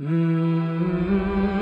Mm-hmm.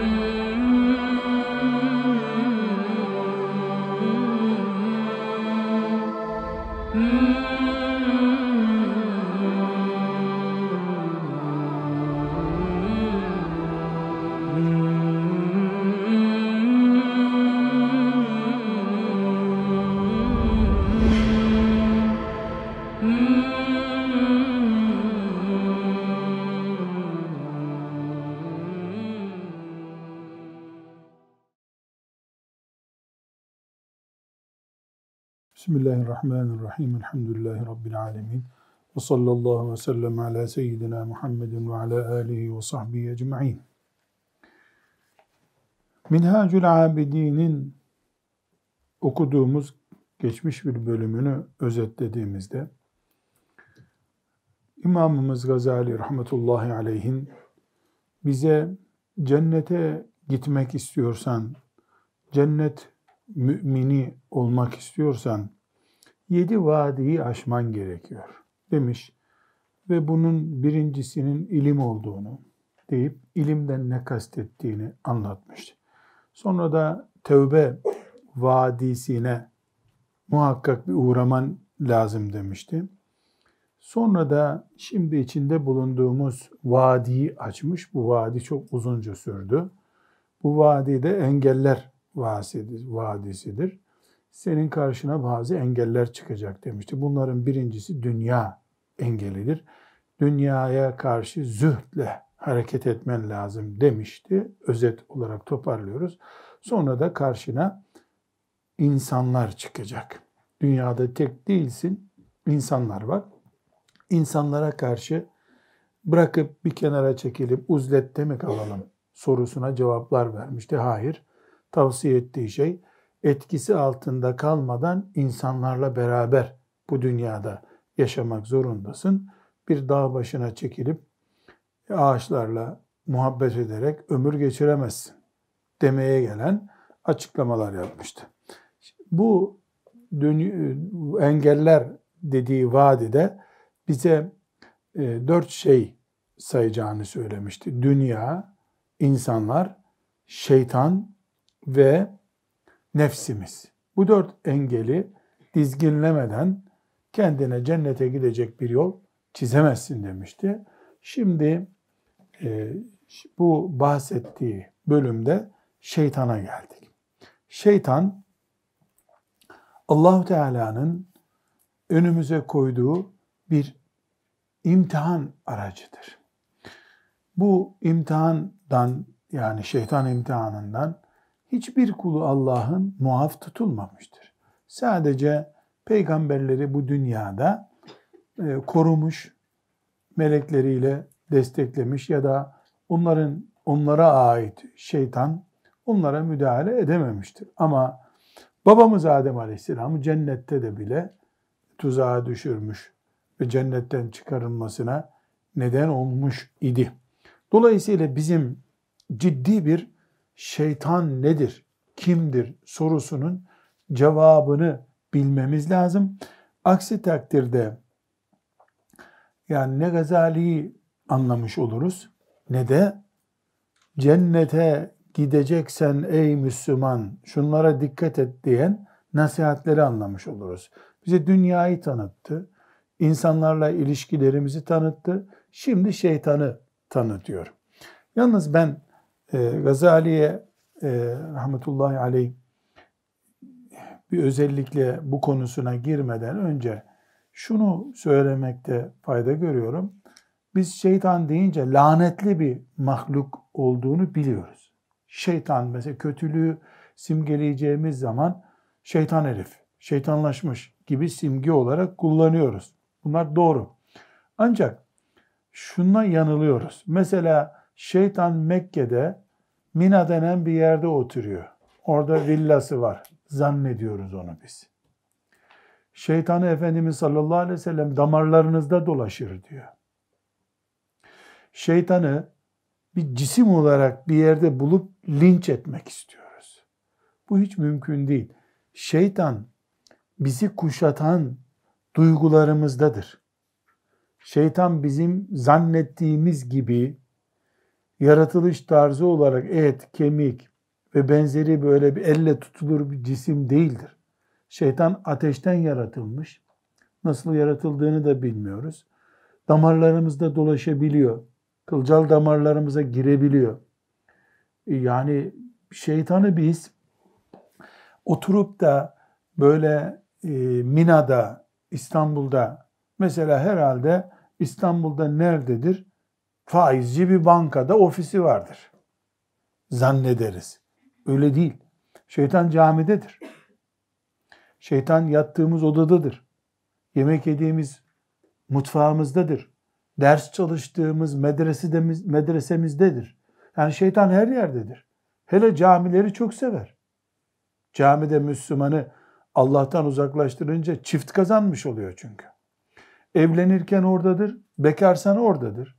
Bismillahirrahmanirrahim. Elhamdülillahi Rabbil alemin. Ve sallallahu ve sellem ala seyyidina Muhammedin ve ala alihi ve sahbihi ecma'in. Minhacül Abidin'in okuduğumuz geçmiş bir bölümünü özetlediğimizde İmamımız Gazali rahmetullahi aleyhin bize cennete gitmek istiyorsan, cennet mümini olmak istiyorsan yedi vadiyi aşman gerekiyor demiş ve bunun birincisinin ilim olduğunu deyip ilimden ne kastettiğini anlatmıştı. Sonra da tevbe vadisine muhakkak bir uğraman lazım demişti. Sonra da şimdi içinde bulunduğumuz vadiyi açmış. Bu vadi çok uzunca sürdü. Bu vadide engeller vadisidir. Senin karşına bazı engeller çıkacak demişti. Bunların birincisi dünya engelidir. Dünyaya karşı zühdle hareket etmen lazım demişti. Özet olarak toparlıyoruz. Sonra da karşına insanlar çıkacak. Dünyada tek değilsin, insanlar var. İnsanlara karşı bırakıp bir kenara çekilip uzlette mi kalalım sorusuna cevaplar vermişti. Hayır tavsiye ettiği şey etkisi altında kalmadan insanlarla beraber bu dünyada yaşamak zorundasın. Bir dağ başına çekilip ağaçlarla muhabbet ederek ömür geçiremezsin demeye gelen açıklamalar yapmıştı. Bu engeller dediği vadide bize e, dört şey sayacağını söylemişti. Dünya, insanlar, şeytan ve nefsimiz. Bu dört engeli dizginlemeden kendine cennete gidecek bir yol çizemezsin demişti. Şimdi e, bu bahsettiği bölümde şeytana geldik. Şeytan Allahu Teala'nın önümüze koyduğu bir imtihan aracıdır. Bu imtihandan yani şeytan imtihanından hiçbir kulu Allah'ın muaf tutulmamıştır. Sadece peygamberleri bu dünyada e, korumuş, melekleriyle desteklemiş ya da onların onlara ait şeytan onlara müdahale edememiştir. Ama babamız Adem Aleyhisselam'ı cennette de bile tuzağa düşürmüş ve cennetten çıkarılmasına neden olmuş idi. Dolayısıyla bizim ciddi bir şeytan nedir, kimdir sorusunun cevabını bilmemiz lazım. Aksi takdirde yani ne Gazali'yi anlamış oluruz ne de cennete gideceksen ey Müslüman şunlara dikkat et diyen nasihatleri anlamış oluruz. Bize dünyayı tanıttı, insanlarla ilişkilerimizi tanıttı, şimdi şeytanı tanıtıyor. Yalnız ben e, Gazali'ye e, rahmetullahi aleyh bir özellikle bu konusuna girmeden önce şunu söylemekte fayda görüyorum. Biz şeytan deyince lanetli bir mahluk olduğunu biliyoruz. Şeytan mesela kötülüğü simgeleyeceğimiz zaman şeytan herif, şeytanlaşmış gibi simge olarak kullanıyoruz. Bunlar doğru. Ancak şuna yanılıyoruz. Mesela Şeytan Mekke'de Mina denen bir yerde oturuyor. Orada villası var. Zannediyoruz onu biz. Şeytanı Efendimiz sallallahu aleyhi ve sellem damarlarınızda dolaşır diyor. Şeytanı bir cisim olarak bir yerde bulup linç etmek istiyoruz. Bu hiç mümkün değil. Şeytan bizi kuşatan duygularımızdadır. Şeytan bizim zannettiğimiz gibi yaratılış tarzı olarak et, kemik ve benzeri böyle bir elle tutulur bir cisim değildir. Şeytan ateşten yaratılmış. Nasıl yaratıldığını da bilmiyoruz. Damarlarımızda dolaşabiliyor. Kılcal damarlarımıza girebiliyor. Yani şeytanı biz oturup da böyle e, Mina'da, İstanbul'da mesela herhalde İstanbul'da nerededir? Faizci bir bankada ofisi vardır. Zannederiz. Öyle değil. Şeytan camidedir. Şeytan yattığımız odadadır. Yemek yediğimiz mutfağımızdadır. Ders çalıştığımız medresedemiz, medresemizdedir. Yani şeytan her yerdedir. Hele camileri çok sever. Camide Müslümanı Allah'tan uzaklaştırınca çift kazanmış oluyor çünkü. Evlenirken oradadır, bekarsan oradadır.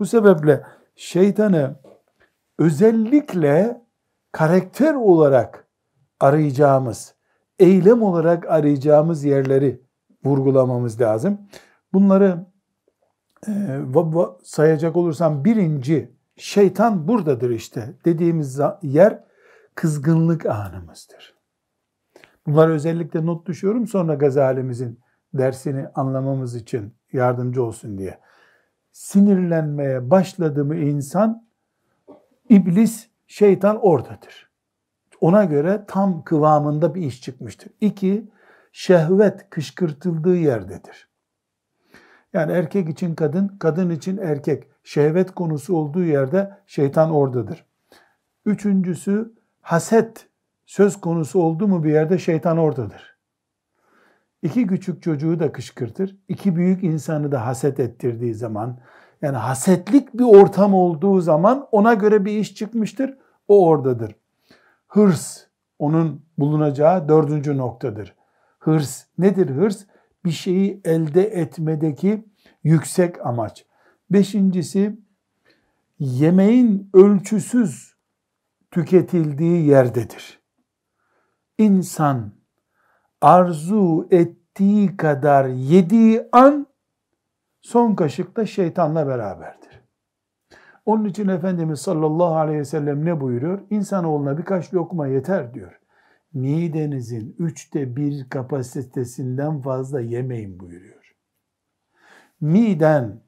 Bu sebeple şeytanı özellikle karakter olarak arayacağımız, eylem olarak arayacağımız yerleri vurgulamamız lazım. Bunları e, sayacak olursam birinci şeytan buradadır işte dediğimiz yer kızgınlık anımızdır. Bunları özellikle not düşüyorum sonra Gazali'mizin dersini anlamamız için yardımcı olsun diye. Sinirlenmeye başladı mı insan, iblis, şeytan oradadır. Ona göre tam kıvamında bir iş çıkmıştır. İki, şehvet kışkırtıldığı yerdedir. Yani erkek için kadın, kadın için erkek. Şehvet konusu olduğu yerde şeytan oradadır. Üçüncüsü haset söz konusu oldu mu bir yerde şeytan oradadır. İki küçük çocuğu da kışkırtır. İki büyük insanı da haset ettirdiği zaman, yani hasetlik bir ortam olduğu zaman ona göre bir iş çıkmıştır. O oradadır. Hırs onun bulunacağı dördüncü noktadır. Hırs nedir hırs? Bir şeyi elde etmedeki yüksek amaç. Beşincisi yemeğin ölçüsüz tüketildiği yerdedir. İnsan arzu ettiği kadar yediği an son kaşıkta şeytanla beraberdir. Onun için Efendimiz sallallahu aleyhi ve sellem ne buyuruyor? İnsanoğluna birkaç lokma yeter diyor. Midenizin üçte bir kapasitesinden fazla yemeyin buyuruyor. Miden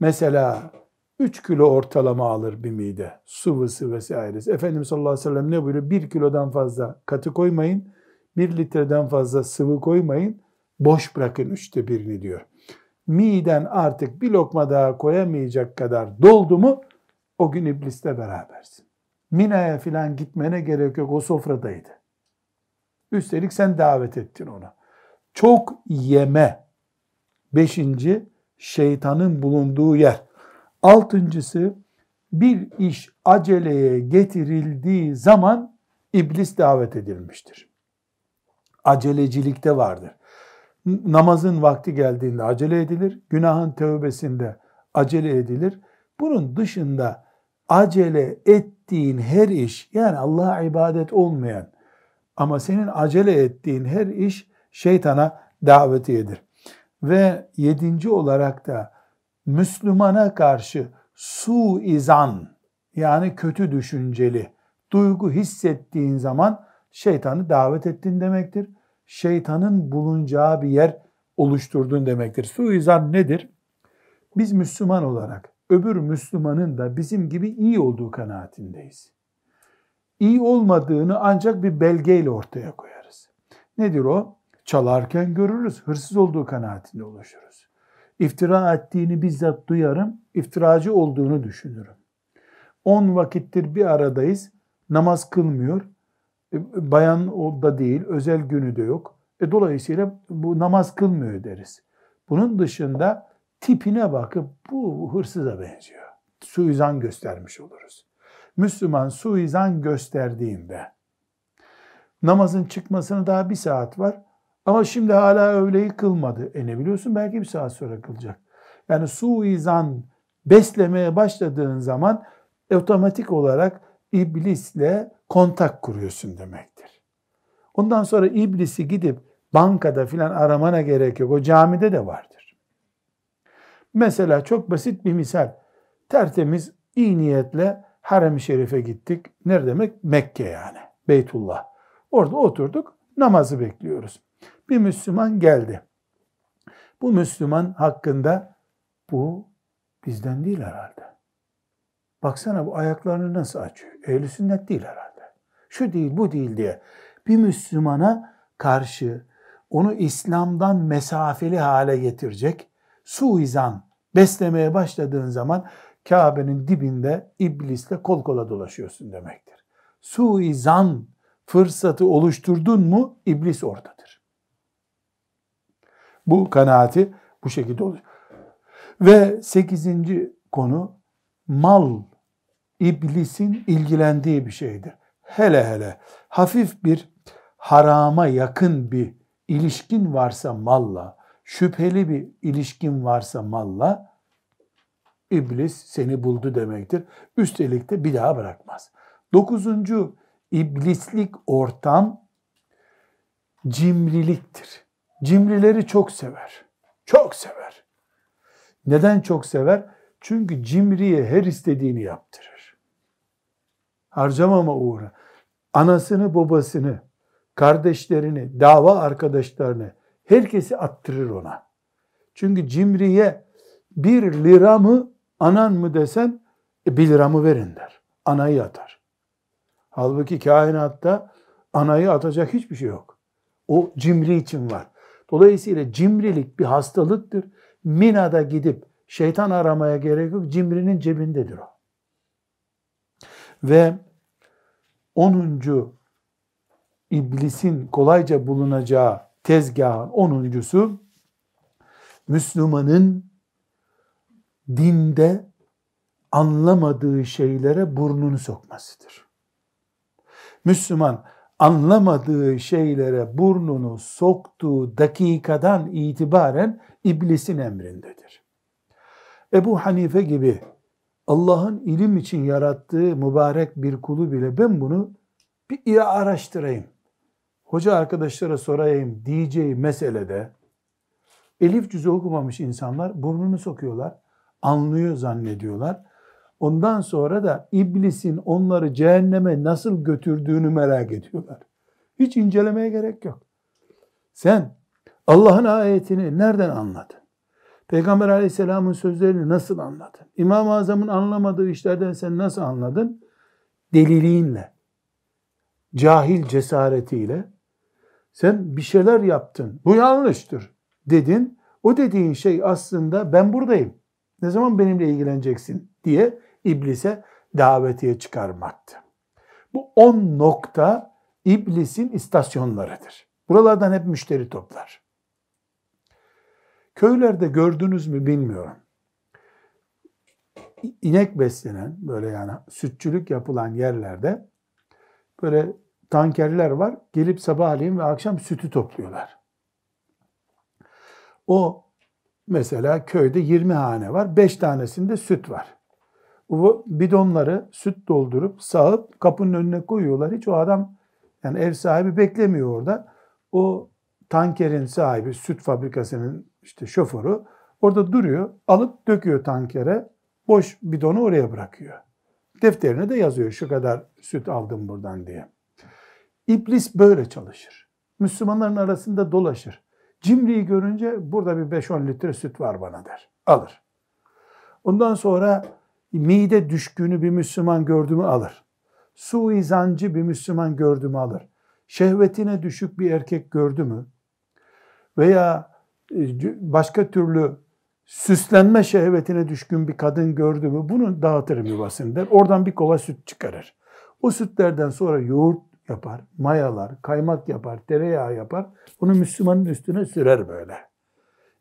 mesela 3 kilo ortalama alır bir mide. Sıvısı vesairesi. Efendimiz sallallahu aleyhi ve sellem ne buyuruyor? 1 kilodan fazla katı koymayın. 1 litreden fazla sıvı koymayın. Boş bırakın üçte birini diyor. Miden artık bir lokma daha koyamayacak kadar doldu mu o gün iblisle berabersin. Mina'ya filan gitmene gerek yok. O sofradaydı. Üstelik sen davet ettin ona. Çok yeme. Beşinci, şeytanın bulunduğu yer. Altıncısı, bir iş aceleye getirildiği zaman iblis davet edilmiştir. Acelecilikte vardır. Namazın vakti geldiğinde acele edilir, günahın tövbesinde acele edilir. Bunun dışında acele ettiğin her iş, yani Allah'a ibadet olmayan ama senin acele ettiğin her iş şeytana davetiyedir. Ve yedinci olarak da Müslümana karşı su izan yani kötü düşünceli duygu hissettiğin zaman şeytanı davet ettin demektir. Şeytanın bulunacağı bir yer oluşturdun demektir. Suizan nedir? Biz Müslüman olarak öbür Müslümanın da bizim gibi iyi olduğu kanaatindeyiz. İyi olmadığını ancak bir belgeyle ortaya koyarız. Nedir o? Çalarken görürüz, hırsız olduğu kanaatinde oluşuruz. İftira ettiğini bizzat duyarım, iftiracı olduğunu düşünürüm. On vakittir bir aradayız, namaz kılmıyor, bayan o da değil, özel günü de yok. E, dolayısıyla bu namaz kılmıyor deriz. Bunun dışında tipine bakıp bu hırsıza benziyor. Suizan göstermiş oluruz. Müslüman suizan gösterdiğinde namazın çıkmasına daha bir saat var ama şimdi hala öğleyi kılmadı. E ne biliyorsun belki bir saat sonra kılacak. Yani suizan beslemeye başladığın zaman otomatik olarak iblisle kontak kuruyorsun demektir. Ondan sonra iblisi gidip bankada filan aramana gerek yok. O camide de vardır. Mesela çok basit bir misal. Tertemiz İyi niyetle Harem-i Şerif'e gittik. Ne demek? Mekke yani. Beytullah. Orada oturduk. Namazı bekliyoruz. Bir Müslüman geldi. Bu Müslüman hakkında bu bizden değil herhalde. Baksana bu ayaklarını nasıl açıyor. Ehl-i sünnet değil herhalde. Şu değil bu değil diye. Bir Müslümana karşı onu İslam'dan mesafeli hale getirecek suizan beslemeye başladığın zaman Kabe'nin dibinde iblisle kol kola dolaşıyorsun demektir. Suizan fırsatı oluşturdun mu iblis oradadır. Bu kanaati bu şekilde olur. Ve sekizinci konu mal iblisin ilgilendiği bir şeydir. Hele hele hafif bir harama yakın bir ilişkin varsa malla, şüpheli bir ilişkin varsa malla, iblis seni buldu demektir. Üstelik de bir daha bırakmaz. Dokuzuncu iblislik ortam cimriliktir. Cimrileri çok sever. Çok sever. Neden çok sever? Çünkü cimriye her istediğini yaptırır. Harcamama uğra. Anasını, babasını, kardeşlerini, dava arkadaşlarını, herkesi attırır ona. Çünkü cimriye bir lira mı, anan mı desen, e, bir lira mı verin der. Anayı atar. Halbuki kainatta anayı atacak hiçbir şey yok. O cimri için var. Dolayısıyla cimrilik bir hastalıktır. Mina'da gidip şeytan aramaya gerek yok. Cimrinin cebindedir o. Ve 10. iblisin kolayca bulunacağı tezgahın onuncusu Müslümanın dinde anlamadığı şeylere burnunu sokmasıdır. Müslüman anlamadığı şeylere burnunu soktuğu dakikadan itibaren iblisin emrindedir. Ebu Hanife gibi Allah'ın ilim için yarattığı mübarek bir kulu bile ben bunu bir iyi araştırayım. Hoca arkadaşlara sorayım diyeceği meselede elif cüzü okumamış insanlar burnunu sokuyorlar. Anlıyor zannediyorlar. Ondan sonra da iblisin onları cehenneme nasıl götürdüğünü merak ediyorlar. Hiç incelemeye gerek yok. Sen Allah'ın ayetini nereden anladın? Peygamber aleyhisselamın sözlerini nasıl anladın? İmam-ı Azam'ın anlamadığı işlerden sen nasıl anladın? Deliliğinle, cahil cesaretiyle sen bir şeyler yaptın. Bu yanlıştır dedin. O dediğin şey aslında ben buradayım. Ne zaman benimle ilgileneceksin diye iblise davetiye çıkarmaktı. Bu on nokta iblisin istasyonlarıdır. Buralardan hep müşteri toplar. Köylerde gördünüz mü bilmiyorum. İnek beslenen böyle yani sütçülük yapılan yerlerde böyle tankerler var. Gelip sabahleyin ve akşam sütü topluyorlar. O mesela köyde 20 hane var. 5 tanesinde süt var. Bu bidonları süt doldurup sağıp kapının önüne koyuyorlar. Hiç o adam yani ev sahibi beklemiyor orada. O tankerin sahibi, süt fabrikasının işte şoförü orada duruyor. Alıp döküyor tankere. Boş bidonu oraya bırakıyor. Defterine de yazıyor şu kadar süt aldım buradan diye. İblis böyle çalışır. Müslümanların arasında dolaşır. Cimriyi görünce burada bir 5-10 litre süt var bana der. Alır. Ondan sonra mide düşkünü bir Müslüman gördüğümü alır. Suizancı bir Müslüman gördüğümü alır. Şehvetine düşük bir erkek gördü mü veya başka türlü süslenme şehvetine düşkün bir kadın gördü mü bunu dağıtır yuvasını der. Oradan bir kova süt çıkarır. O sütlerden sonra yoğurt yapar, mayalar, kaymak yapar, tereyağı yapar. Bunu Müslümanın üstüne sürer böyle.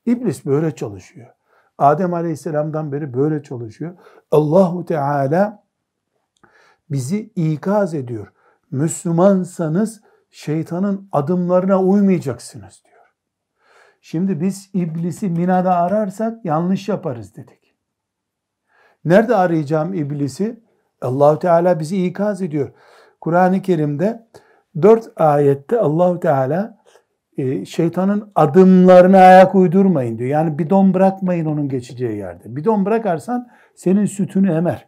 İblis böyle çalışıyor. Adem Aleyhisselam'dan beri böyle çalışıyor. Allahu Teala bizi ikaz ediyor. Müslümansanız şeytanın adımlarına uymayacaksınız diyor. Şimdi biz iblisi Mina'da ararsak yanlış yaparız dedik. Nerede arayacağım iblisi? Allahu Teala bizi ikaz ediyor. Kur'an-ı Kerim'de dört ayette Allahu Teala e, şeytanın adımlarına ayak uydurmayın diyor. Yani bidon bırakmayın onun geçeceği yerde. Bidon bırakarsan senin sütünü emer.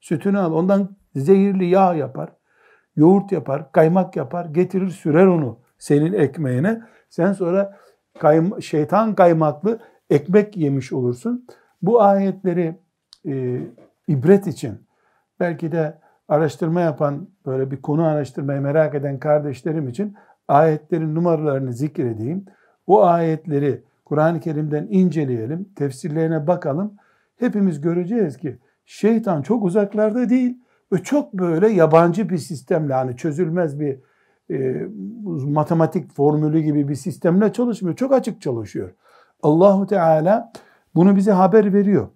Sütünü al. Ondan zehirli yağ yapar. Yoğurt yapar, kaymak yapar, getirir sürer onu senin ekmeğine. Sen sonra kayma, şeytan kaymaklı ekmek yemiş olursun. Bu ayetleri e, ibret için belki de araştırma yapan, böyle bir konu araştırmayı merak eden kardeşlerim için ayetlerin numaralarını zikredeyim. O ayetleri Kur'an-ı Kerim'den inceleyelim, tefsirlerine bakalım. Hepimiz göreceğiz ki şeytan çok uzaklarda değil ve çok böyle yabancı bir sistemle hani çözülmez bir e, matematik formülü gibi bir sistemle çalışmıyor. Çok açık çalışıyor. Allahu Teala bunu bize haber veriyor.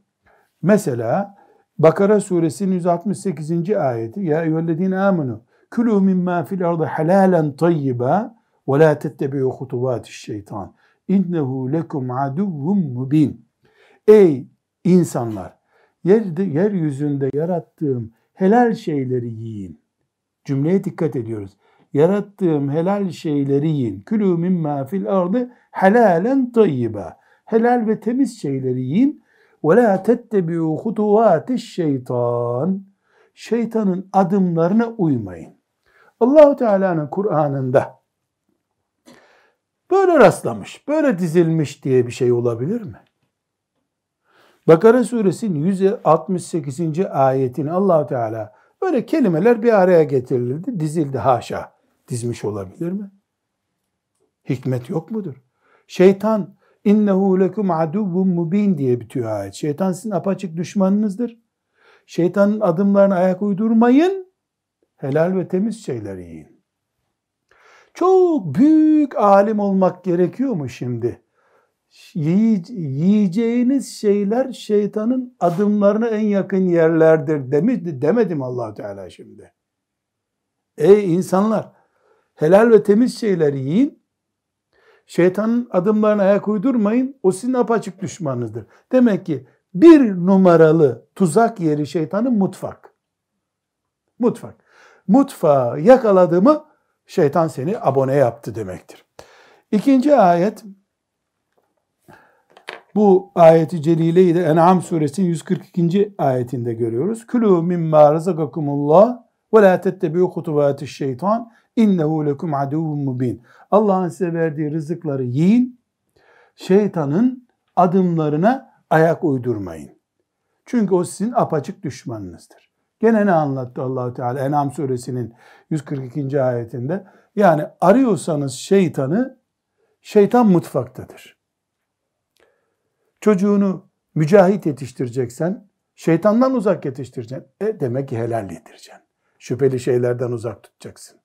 Mesela Bakara suresinin 168. ayeti Ya eyyühellezine amenu külü mimma fil ardı halalen tayyiba ve la tettebi'u hutuvatiş şeytan innehu lekum aduvvun mubin Ey insanlar yerde, yeryüzünde yarattığım helal şeyleri yiyin. Cümleye dikkat ediyoruz. Yarattığım helal şeyleri yiyin. Külü mimma fil ardı helalen tayyiba. Helal ve temiz şeyleri yiyin. Ve la tettebi'u hutuvatiş şeytan. Şeytanın adımlarına uymayın. Allahu Teala'nın Kur'an'ında böyle rastlamış, böyle dizilmiş diye bir şey olabilir mi? Bakara suresinin 168. ayetini allah Teala böyle kelimeler bir araya getirildi, dizildi haşa. Dizmiş olabilir mi? Hikmet yok mudur? Şeytan innehu lekum aduvvun mubin diye bitiyor ayet. Şeytan sizin apaçık düşmanınızdır. Şeytanın adımlarına ayak uydurmayın. Helal ve temiz şeyler yiyin. Çok büyük alim olmak gerekiyor mu şimdi? yiyeceğiniz şeyler şeytanın adımlarına en yakın yerlerdir demedi, demedim allah Teala şimdi. Ey insanlar helal ve temiz şeyler yiyin. Şeytanın adımlarına ayak uydurmayın. O sizin apaçık düşmanınızdır. Demek ki bir numaralı tuzak yeri şeytanın mutfak. Mutfak. Mutfağı yakaladı mı şeytan seni abone yaptı demektir. İkinci ayet bu ayeti celileyi de En'am suresinin 142. ayetinde görüyoruz. Külü mimma rızakakumullah ve la tettebi'u hutuvatiş şeytan innehu lekum aduvun mubin. Allah'ın size verdiği rızıkları yiyin. Şeytanın adımlarına ayak uydurmayın. Çünkü o sizin apaçık düşmanınızdır. Gene ne anlattı Allahu Teala En'am suresinin 142. ayetinde? Yani arıyorsanız şeytanı şeytan mutfaktadır. Çocuğunu mücahit yetiştireceksen, şeytandan uzak yetiştireceksin. E demek ki helal yedireceksin. Şüpheli şeylerden uzak tutacaksın.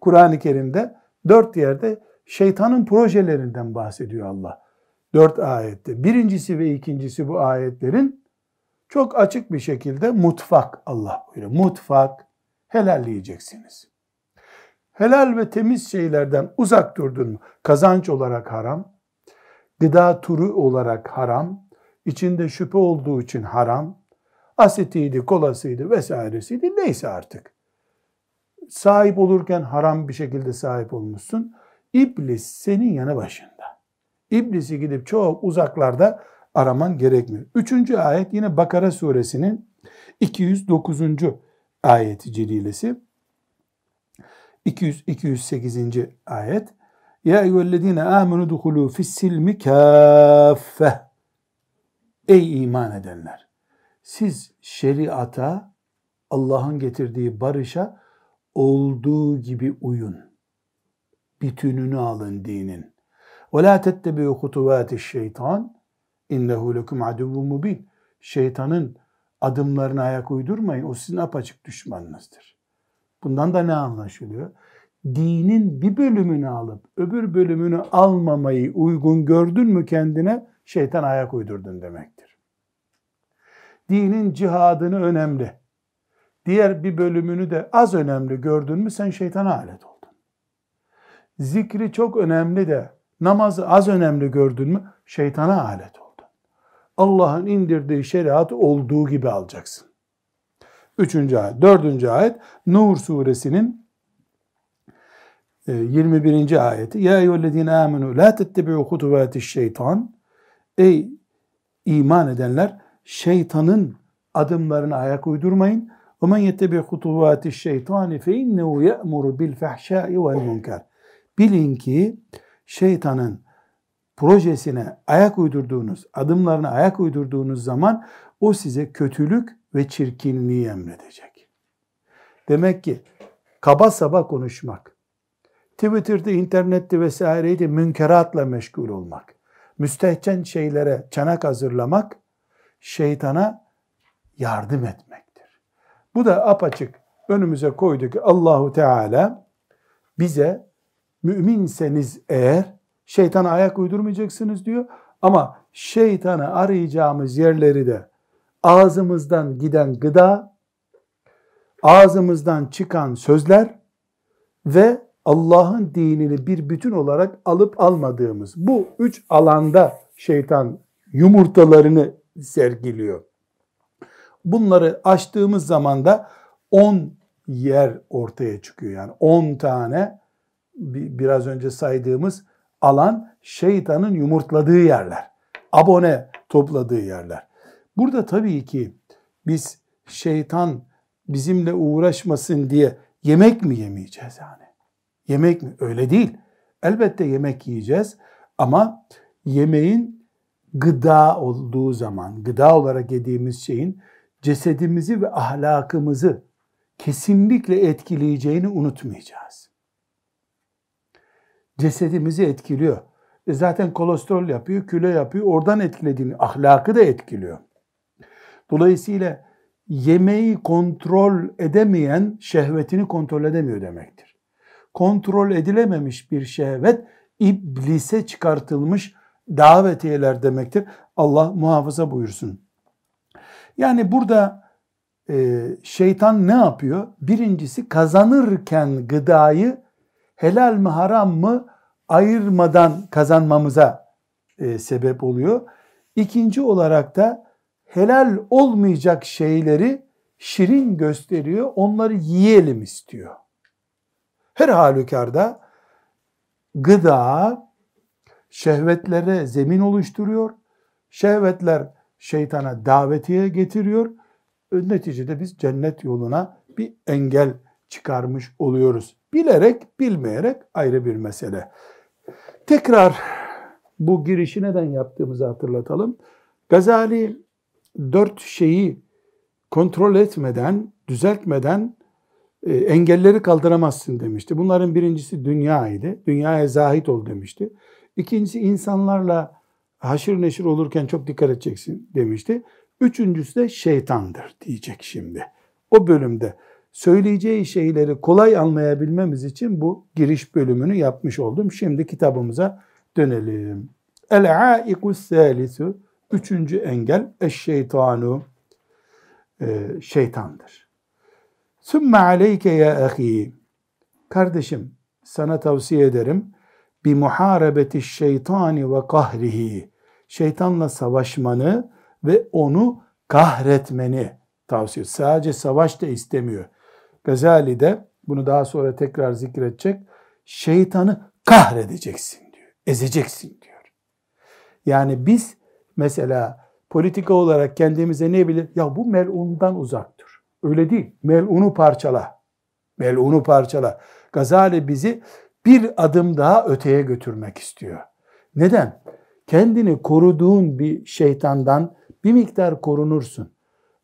Kur'an-ı Kerim'de dört yerde şeytanın projelerinden bahsediyor Allah. Dört ayette. Birincisi ve ikincisi bu ayetlerin çok açık bir şekilde mutfak Allah buyuruyor. Mutfak helalleyeceksiniz. Helal ve temiz şeylerden uzak durdun mu? Kazanç olarak haram, gıda turu olarak haram, içinde şüphe olduğu için haram, asitiydi, kolasıydı vesairesiydi neyse artık. Sahip olurken haram bir şekilde sahip olmuşsun. İblis senin yanı başında. İblisi gidip çok uzaklarda araman gerekmiyor. Üçüncü ayet yine Bakara suresinin 209. ayeti celilesi. 200, 208. ayet. Ya eyyühellezine amenu duhulu fissilmi kâffe. Ey iman edenler! Siz şeriata, Allah'ın getirdiği barışa olduğu gibi uyun. Bütününü alın dinin. La tettebi'u hutuvâtiş şeytan innehu lekum aduvvun mubin. Şeytanın adımlarına ayak uydurmayın. O sizin apaçık düşmanınızdır. Bundan da ne anlaşılıyor? dinin bir bölümünü alıp öbür bölümünü almamayı uygun gördün mü kendine şeytan ayak uydurdun demektir. Dinin cihadını önemli. Diğer bir bölümünü de az önemli gördün mü sen şeytana alet oldun. Zikri çok önemli de namazı az önemli gördün mü şeytana alet oldun. Allah'ın indirdiği şeriatı olduğu gibi alacaksın. Üçüncü ayet. Dördüncü ayet Nur suresinin 21. Ee, ayeti Ya eyyühellezine amenu la tettebi'u hutuvatiş şeytan Ey iman edenler şeytanın adımlarına ayak uydurmayın. وَمَنْ يَتَّبِعْ خُطُوَاتِ الشَّيْطَانِ فَاِنَّهُ يَأْمُرُ بِالْفَحْشَاءِ وَالْمُنْكَرِ Bilin ki şeytanın projesine ayak uydurduğunuz, adımlarına ayak uydurduğunuz zaman o size kötülük ve çirkinliği emredecek. Demek ki kaba saba konuşmak, Twitter'da, internette vesaireydi münkeratla meşgul olmak, müstehcen şeylere çanak hazırlamak, şeytana yardım etmektir. Bu da apaçık önümüze koydu ki Allahu Teala bize müminseniz eğer şeytana ayak uydurmayacaksınız diyor. Ama şeytanı arayacağımız yerleri de ağzımızdan giden gıda, ağzımızdan çıkan sözler ve Allah'ın dinini bir bütün olarak alıp almadığımız bu üç alanda şeytan yumurtalarını sergiliyor. Bunları açtığımız zaman da 10 yer ortaya çıkıyor. Yani 10 tane biraz önce saydığımız alan şeytanın yumurtladığı yerler. Abone topladığı yerler. Burada tabii ki biz şeytan bizimle uğraşmasın diye yemek mi yemeyeceğiz yani? Yemek mi? Öyle değil. Elbette yemek yiyeceğiz ama yemeğin gıda olduğu zaman, gıda olarak yediğimiz şeyin cesedimizi ve ahlakımızı kesinlikle etkileyeceğini unutmayacağız. Cesedimizi etkiliyor. E zaten kolesterol yapıyor, kilo yapıyor. Oradan etkilediğini, ahlakı da etkiliyor. Dolayısıyla yemeği kontrol edemeyen şehvetini kontrol edemiyor demektir. Kontrol edilememiş bir şehvet iblise çıkartılmış davetiyeler demektir. Allah muhafaza buyursun. Yani burada e, şeytan ne yapıyor? Birincisi kazanırken gıdayı helal mi haram mı ayırmadan kazanmamıza e, sebep oluyor. İkinci olarak da helal olmayacak şeyleri şirin gösteriyor, onları yiyelim istiyor. Her halükarda gıda şehvetlere zemin oluşturuyor. Şehvetler şeytana davetiye getiriyor. Neticede biz cennet yoluna bir engel çıkarmış oluyoruz. Bilerek, bilmeyerek ayrı bir mesele. Tekrar bu girişi neden yaptığımızı hatırlatalım. Gazali dört şeyi kontrol etmeden, düzeltmeden e, engelleri kaldıramazsın demişti. Bunların birincisi dünya idi. Dünyaya zahit ol demişti. İkincisi insanlarla haşır neşir olurken çok dikkat edeceksin demişti. Üçüncüsü de şeytandır diyecek şimdi. O bölümde söyleyeceği şeyleri kolay anlayabilmemiz için bu giriş bölümünü yapmış oldum. Şimdi kitabımıza dönelim. El-aikus salisu Üçüncü engel eşşeytanu e, şeytandır. Sümme aleyke ya ahi kardeşim sana tavsiye ederim bi muharebeti şeytani ve kahrihi şeytanla savaşmanı ve onu kahretmeni tavsiye Sadece savaş da istemiyor. Gazali de bunu daha sonra tekrar zikredecek. Şeytanı kahredeceksin diyor. Ezeceksin diyor. Yani biz mesela politika olarak kendimize ne bilir? Ya bu melundan uzaktır. Öyle değil. Melunu parçala. Melunu parçala. Gazali bizi bir adım daha öteye götürmek istiyor. Neden? Kendini koruduğun bir şeytandan bir miktar korunursun.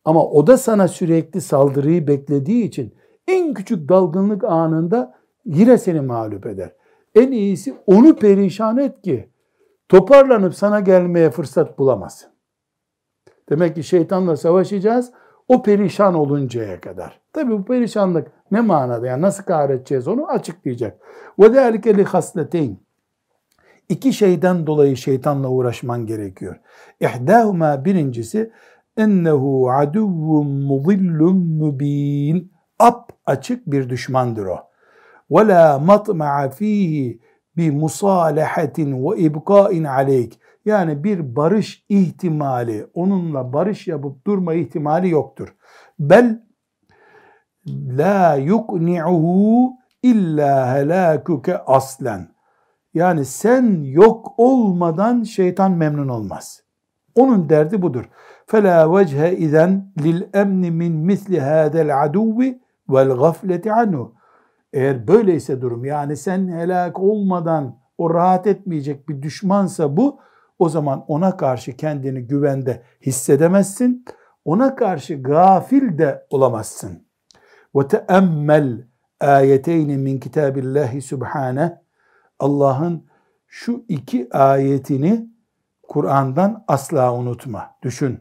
Ama o da sana sürekli saldırıyı beklediği için en küçük dalgınlık anında yine seni mağlup eder. En iyisi onu perişan et ki toparlanıp sana gelmeye fırsat bulamazsın. Demek ki şeytanla savaşacağız o perişan oluncaya kadar. Tabi bu perişanlık ne manada yani nasıl kahredeceğiz onu açıklayacak. وَذَٰلِكَ لِخَسْلَتَيْنِ İki şeyden dolayı şeytanla uğraşman gerekiyor. İhdâhumâ birincisi ennehu aduvvun mudillun mubin ap açık bir düşmandır o. Ve la matma'a fihi bi musalahatin ve ibqa'in aleyk. Yani bir barış ihtimali, onunla barış yapıp durma ihtimali yoktur. Bel la yukni'uhu illa helakuke aslen. Yani sen yok olmadan şeytan memnun olmaz. Onun derdi budur. فَلَا وَجْهَ اِذَنْ لِلْاَمْنِ مِنْ مِثْلِ هَذَا الْعَدُوِّ وَالْغَفْلَةِ عَنْهُ Eğer böyleyse durum yani sen helak olmadan o rahat etmeyecek bir düşmansa bu o zaman ona karşı kendini güvende hissedemezsin. Ona karşı gafil de olamazsın. Ve teemmel ayeteyni min kitabillahi subhane Allah'ın şu iki ayetini Kur'an'dan asla unutma. Düşün.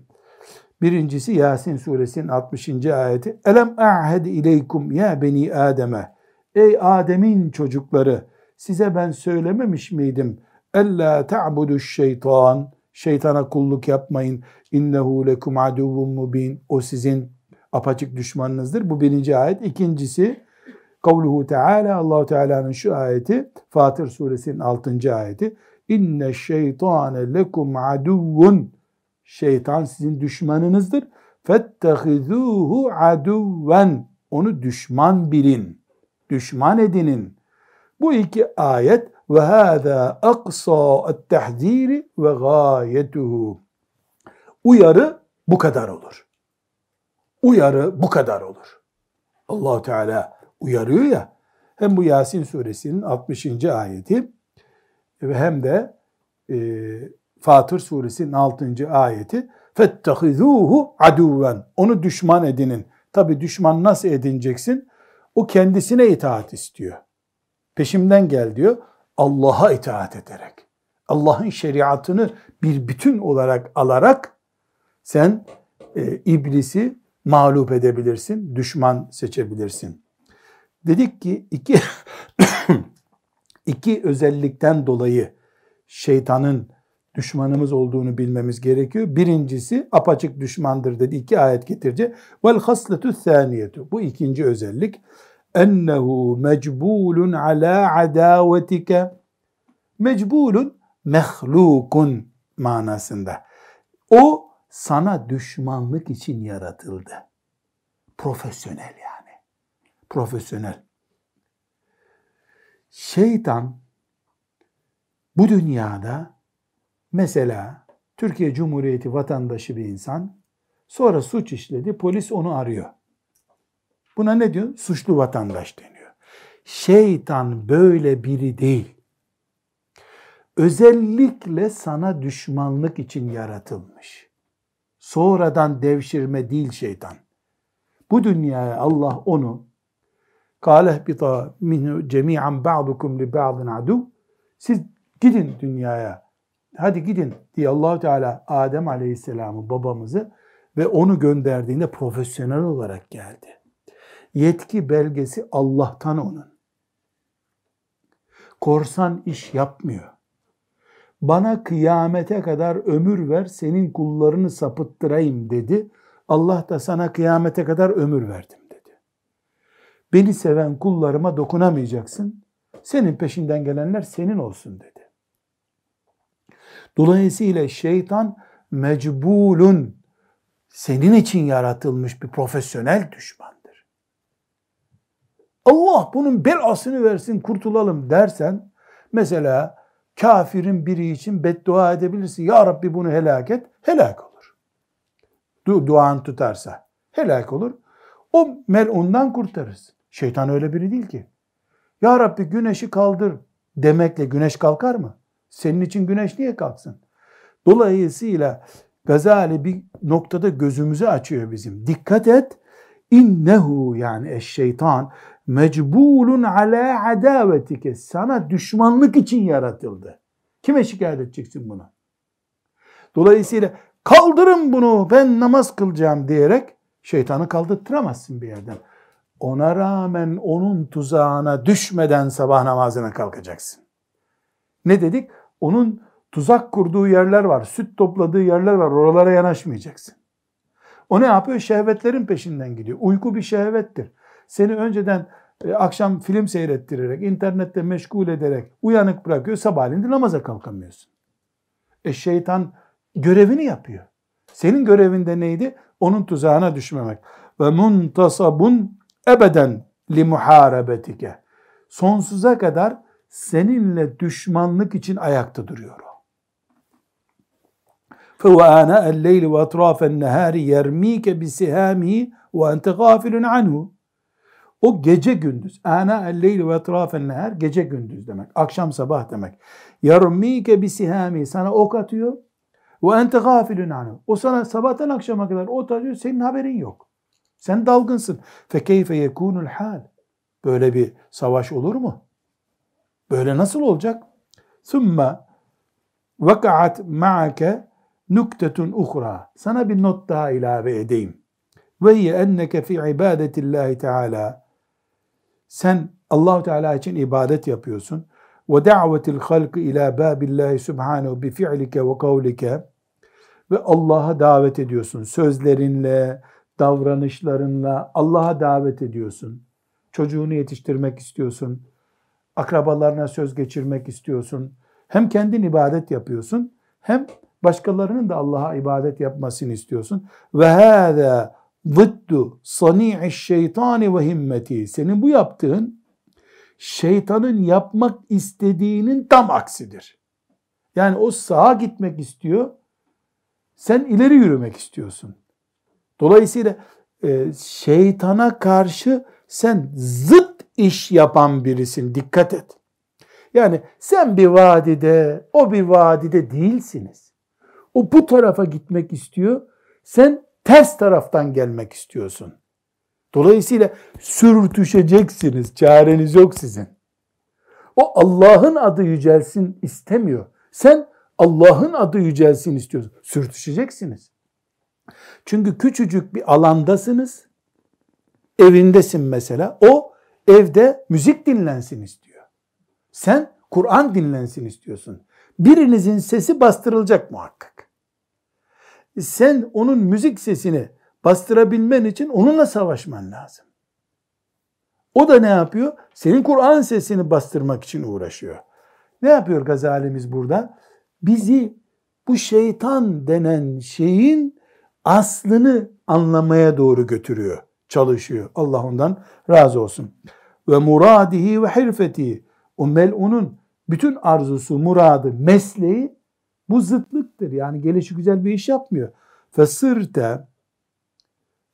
Birincisi Yasin suresinin 60. ayeti. Elem a'hed ileykum ya beni Adem'e. Ey Adem'in çocukları size ben söylememiş miydim? Ella ta'budu şeytan. Şeytana kulluk yapmayın. İnnehu lekum aduvun mubin. O sizin apaçık düşmanınızdır. Bu birinci ayet. İkincisi kavluhu Teala Allahu Teala'nın şu ayeti Fatır suresinin 6. ayeti. İnne şeytane lekum aduvun. Şeytan sizin düşmanınızdır. Fettehizuhu aduven. Onu düşman bilin. Düşman edinin. Bu iki ayet ve hâzâ aksa et-tehzîri ve gâyetuhu. Uyarı bu kadar olur. Uyarı bu kadar olur. allah Teala uyarıyor ya, hem bu Yasin suresinin 60. ayeti ve hem de e, Fatır suresinin 6. ayeti فَاتَّخِذُوهُ aduven Onu düşman edinin. Tabi düşman nasıl edineceksin? O kendisine itaat istiyor. Peşimden gel diyor. Allah'a itaat ederek. Allah'ın şeriatını bir bütün olarak alarak sen e, iblisi mağlup edebilirsin, düşman seçebilirsin. Dedik ki iki iki özellikten dolayı şeytanın düşmanımız olduğunu bilmemiz gerekiyor. Birincisi apaçık düşmandır dedi. İki ayet getirce. Vel hasletu thaniyetu. Bu ikinci özellik. Ennehu mecbulun ala adavetike. Mecbulun mehlukun manasında. O sana düşmanlık için yaratıldı. Profesyonel yani. Profesyonel. Şeytan bu dünyada mesela Türkiye Cumhuriyeti vatandaşı bir insan sonra suç işledi, polis onu arıyor. Buna ne diyor? Suçlu vatandaş deniyor. Şeytan böyle biri değil. Özellikle sana düşmanlık için yaratılmış. Sonradan devşirme değil şeytan. Bu dünyaya Allah onu bita minhu cemi'an ba'dukum li ba'din adu. Siz gidin dünyaya. Hadi gidin diye Allahu Teala Adem Aleyhisselam'ı babamızı ve onu gönderdiğinde profesyonel olarak geldi. Yetki belgesi Allah'tan onun. Korsan iş yapmıyor. Bana kıyamete kadar ömür ver, senin kullarını sapıttırayım dedi. Allah da sana kıyamete kadar ömür verdim. Beni seven kullarıma dokunamayacaksın. Senin peşinden gelenler senin olsun dedi. Dolayısıyla şeytan mecbulun senin için yaratılmış bir profesyonel düşmandır. Allah bunun belasını versin kurtulalım dersen mesela kafirin biri için beddua edebilirsin. Ya Rabbi bunu helak et. Helak olur. Du duan tutarsa helak olur. O melundan kurtarırsın. Şeytan öyle biri değil ki. Ya Rabbi güneşi kaldır demekle güneş kalkar mı? Senin için güneş niye kalksın? Dolayısıyla Gazali bir noktada gözümüzü açıyor bizim. Dikkat et. İnnehu yani eşşeytan mecbulun ala adavetike. Sana düşmanlık için yaratıldı. Kime şikayet edeceksin bunu? Dolayısıyla kaldırın bunu ben namaz kılacağım diyerek şeytanı kaldırtıramazsın bir yerden. Ona rağmen onun tuzağına düşmeden sabah namazına kalkacaksın. Ne dedik? Onun tuzak kurduğu yerler var, süt topladığı yerler var. Oralara yanaşmayacaksın. O ne yapıyor? Şehvetlerin peşinden gidiyor. Uyku bir şehvettir. Seni önceden e, akşam film seyrettirerek, internette meşgul ederek uyanık bırakıyor. Sabahleyin de namaza kalkamıyorsun. E şeytan görevini yapıyor. Senin görevinde neydi? Onun tuzağına düşmemek. Ve muntasabun ebeden li muharebetike. Sonsuza kadar seninle düşmanlık için ayakta duruyor o. فَهُوَ آنَاءَ اللَّيْلِ وَاَطْرَافَ النَّهَارِ يَرْم۪يكَ بِسِهَامِهِ وَاَنْتَ غَافِلٌ عَنْهُ o gece gündüz. Ana el-leyl ve etrafen nehar gece gündüz demek. Akşam sabah demek. Yarmike bi sihami sana ok atıyor. Ve ente gafilun anhu. O sana sabahtan akşama kadar ok atıyor. Senin haberin yok. Sen dalgınsın. Fe keyfe yekunul hal. Böyle bir savaş olur mu? Böyle nasıl olacak? Sümme vakaat ma'ake nuktetun uhra. Sana bir not daha ilave edeyim. Ve hiye enneke fi ibadetillahi teala. Sen Allahu Teala için ibadet yapıyorsun. Ve da'vetil halqi ila babillahi subhanahu bi fi'like ve kavlike. Ve Allah'a davet ediyorsun. Sözlerinle, davranışlarınla Allah'a davet ediyorsun. Çocuğunu yetiştirmek istiyorsun. Akrabalarına söz geçirmek istiyorsun. Hem kendin ibadet yapıyorsun hem başkalarının da Allah'a ibadet yapmasını istiyorsun. Ve hâzâ zıddu sani'i şeytani ve himmeti. Senin bu yaptığın şeytanın yapmak istediğinin tam aksidir. Yani o sağa gitmek istiyor, sen ileri yürümek istiyorsun. Dolayısıyla e, şeytana karşı sen zıt iş yapan birisin. Dikkat et. Yani sen bir vadide, o bir vadide değilsiniz. O bu tarafa gitmek istiyor. Sen ters taraftan gelmek istiyorsun. Dolayısıyla sürtüşeceksiniz. Çareniz yok sizin. O Allah'ın adı yücelsin istemiyor. Sen Allah'ın adı yücelsin istiyorsun. Sürtüşeceksiniz. Çünkü küçücük bir alandasınız. Evindesin mesela. O evde müzik dinlensin istiyor. Sen Kur'an dinlensin istiyorsun. Birinizin sesi bastırılacak muhakkak. Sen onun müzik sesini bastırabilmen için onunla savaşman lazım. O da ne yapıyor? Senin Kur'an sesini bastırmak için uğraşıyor. Ne yapıyor Gazalimiz burada? Bizi bu şeytan denen şeyin aslını anlamaya doğru götürüyor, çalışıyor. Allah ondan razı olsun. Ve muradihi ve hirfeti. O mel'unun bütün arzusu, muradı, mesleği bu zıtlıktır. Yani gelişi güzel bir iş yapmıyor. Fesırte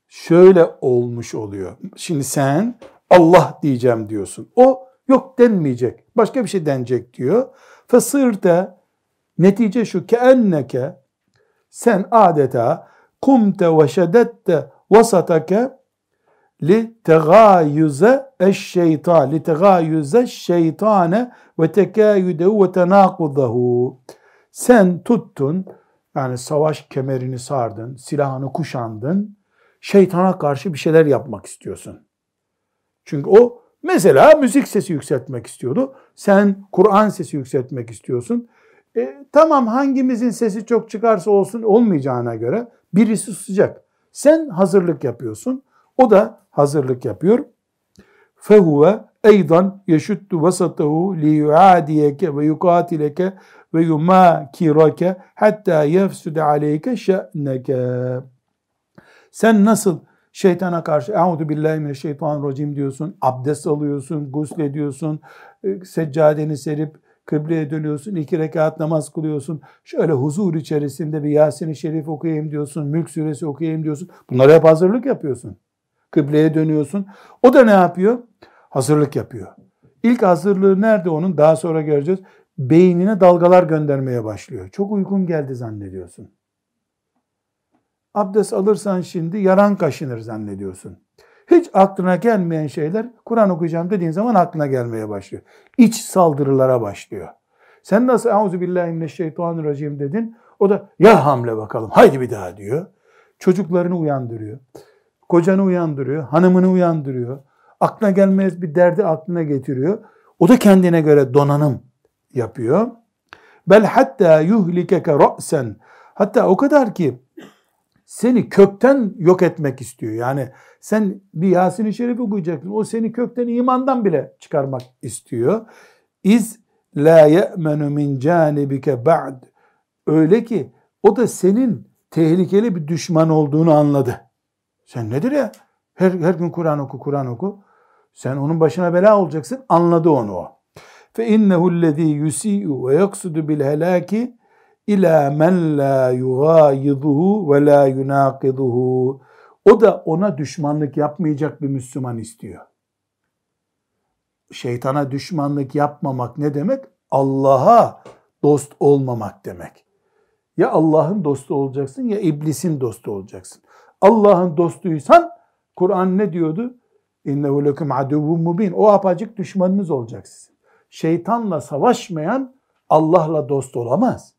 şöyle olmuş oluyor. Şimdi sen Allah diyeceğim diyorsun. O yok denmeyecek. Başka bir şey denecek diyor. Fesırte netice şu ki enneke sen adeta kumte ve şedette vasatake li tegayüze eşşeytan li tegayüze şeytane ve tekayüdehu ve tenakudahu sen tuttun yani savaş kemerini sardın silahını kuşandın şeytana karşı bir şeyler yapmak istiyorsun çünkü o mesela müzik sesi yükseltmek istiyordu sen Kur'an sesi yükseltmek istiyorsun e, tamam hangimizin sesi çok çıkarsa olsun olmayacağına göre birisi susacak. Sen hazırlık yapıyorsun. O da hazırlık yapıyor. Fehuve eydan yeşuddu vasatahu li yuadiyeke ve ve yumakirake hatta yefsude aleyke şe'neke. Sen nasıl şeytana karşı Euzu billahi mineşşeytanirracim diyorsun, abdest alıyorsun, guslediyorsun, e, seccadeni serip kıbleye dönüyorsun, iki rekat namaz kılıyorsun, şöyle huzur içerisinde bir Yasin-i Şerif okuyayım diyorsun, Mülk Suresi okuyayım diyorsun. Bunları hep hazırlık yapıyorsun. Kıbleye dönüyorsun. O da ne yapıyor? Hazırlık yapıyor. İlk hazırlığı nerede onun? Daha sonra göreceğiz. Beynine dalgalar göndermeye başlıyor. Çok uykun geldi zannediyorsun. Abdest alırsan şimdi yaran kaşınır zannediyorsun. Hiç aklına gelmeyen şeyler Kur'an okuyacağım dediğin zaman aklına gelmeye başlıyor. İç saldırılara başlıyor. Sen nasıl Euzu billahi mineşşeytanirracim dedin? O da ya hamle bakalım. Haydi bir daha diyor. Çocuklarını uyandırıyor. Kocanı uyandırıyor. Hanımını uyandırıyor. Aklına gelmez bir derdi aklına getiriyor. O da kendine göre donanım yapıyor. Bel hatta yuhlikeke ra'sen. Hatta o kadar ki seni kökten yok etmek istiyor. Yani sen bir Yasin-i Şerif okuyacaksın. O seni kökten imandan bile çıkarmak istiyor. İz la ye'menu min canibike ba'd. Öyle ki o da senin tehlikeli bir düşman olduğunu anladı. Sen nedir ya? Her, her gün Kur'an oku, Kur'an oku. Sen onun başına bela olacaksın. Anladı onu o. Fe innehu lezî yusi'u ve yaksudu bil helâki ila men la yugayiduhu ve la yunaqiduhu. O da ona düşmanlık yapmayacak bir Müslüman istiyor. Şeytana düşmanlık yapmamak ne demek? Allah'a dost olmamak demek. Ya Allah'ın dostu olacaksın ya iblisin dostu olacaksın. Allah'ın dostuysan Kur'an ne diyordu? İnnehu lekum aduvun mubin. O apacık düşmanınız olacak sizin. Şeytanla savaşmayan Allah'la dost olamaz.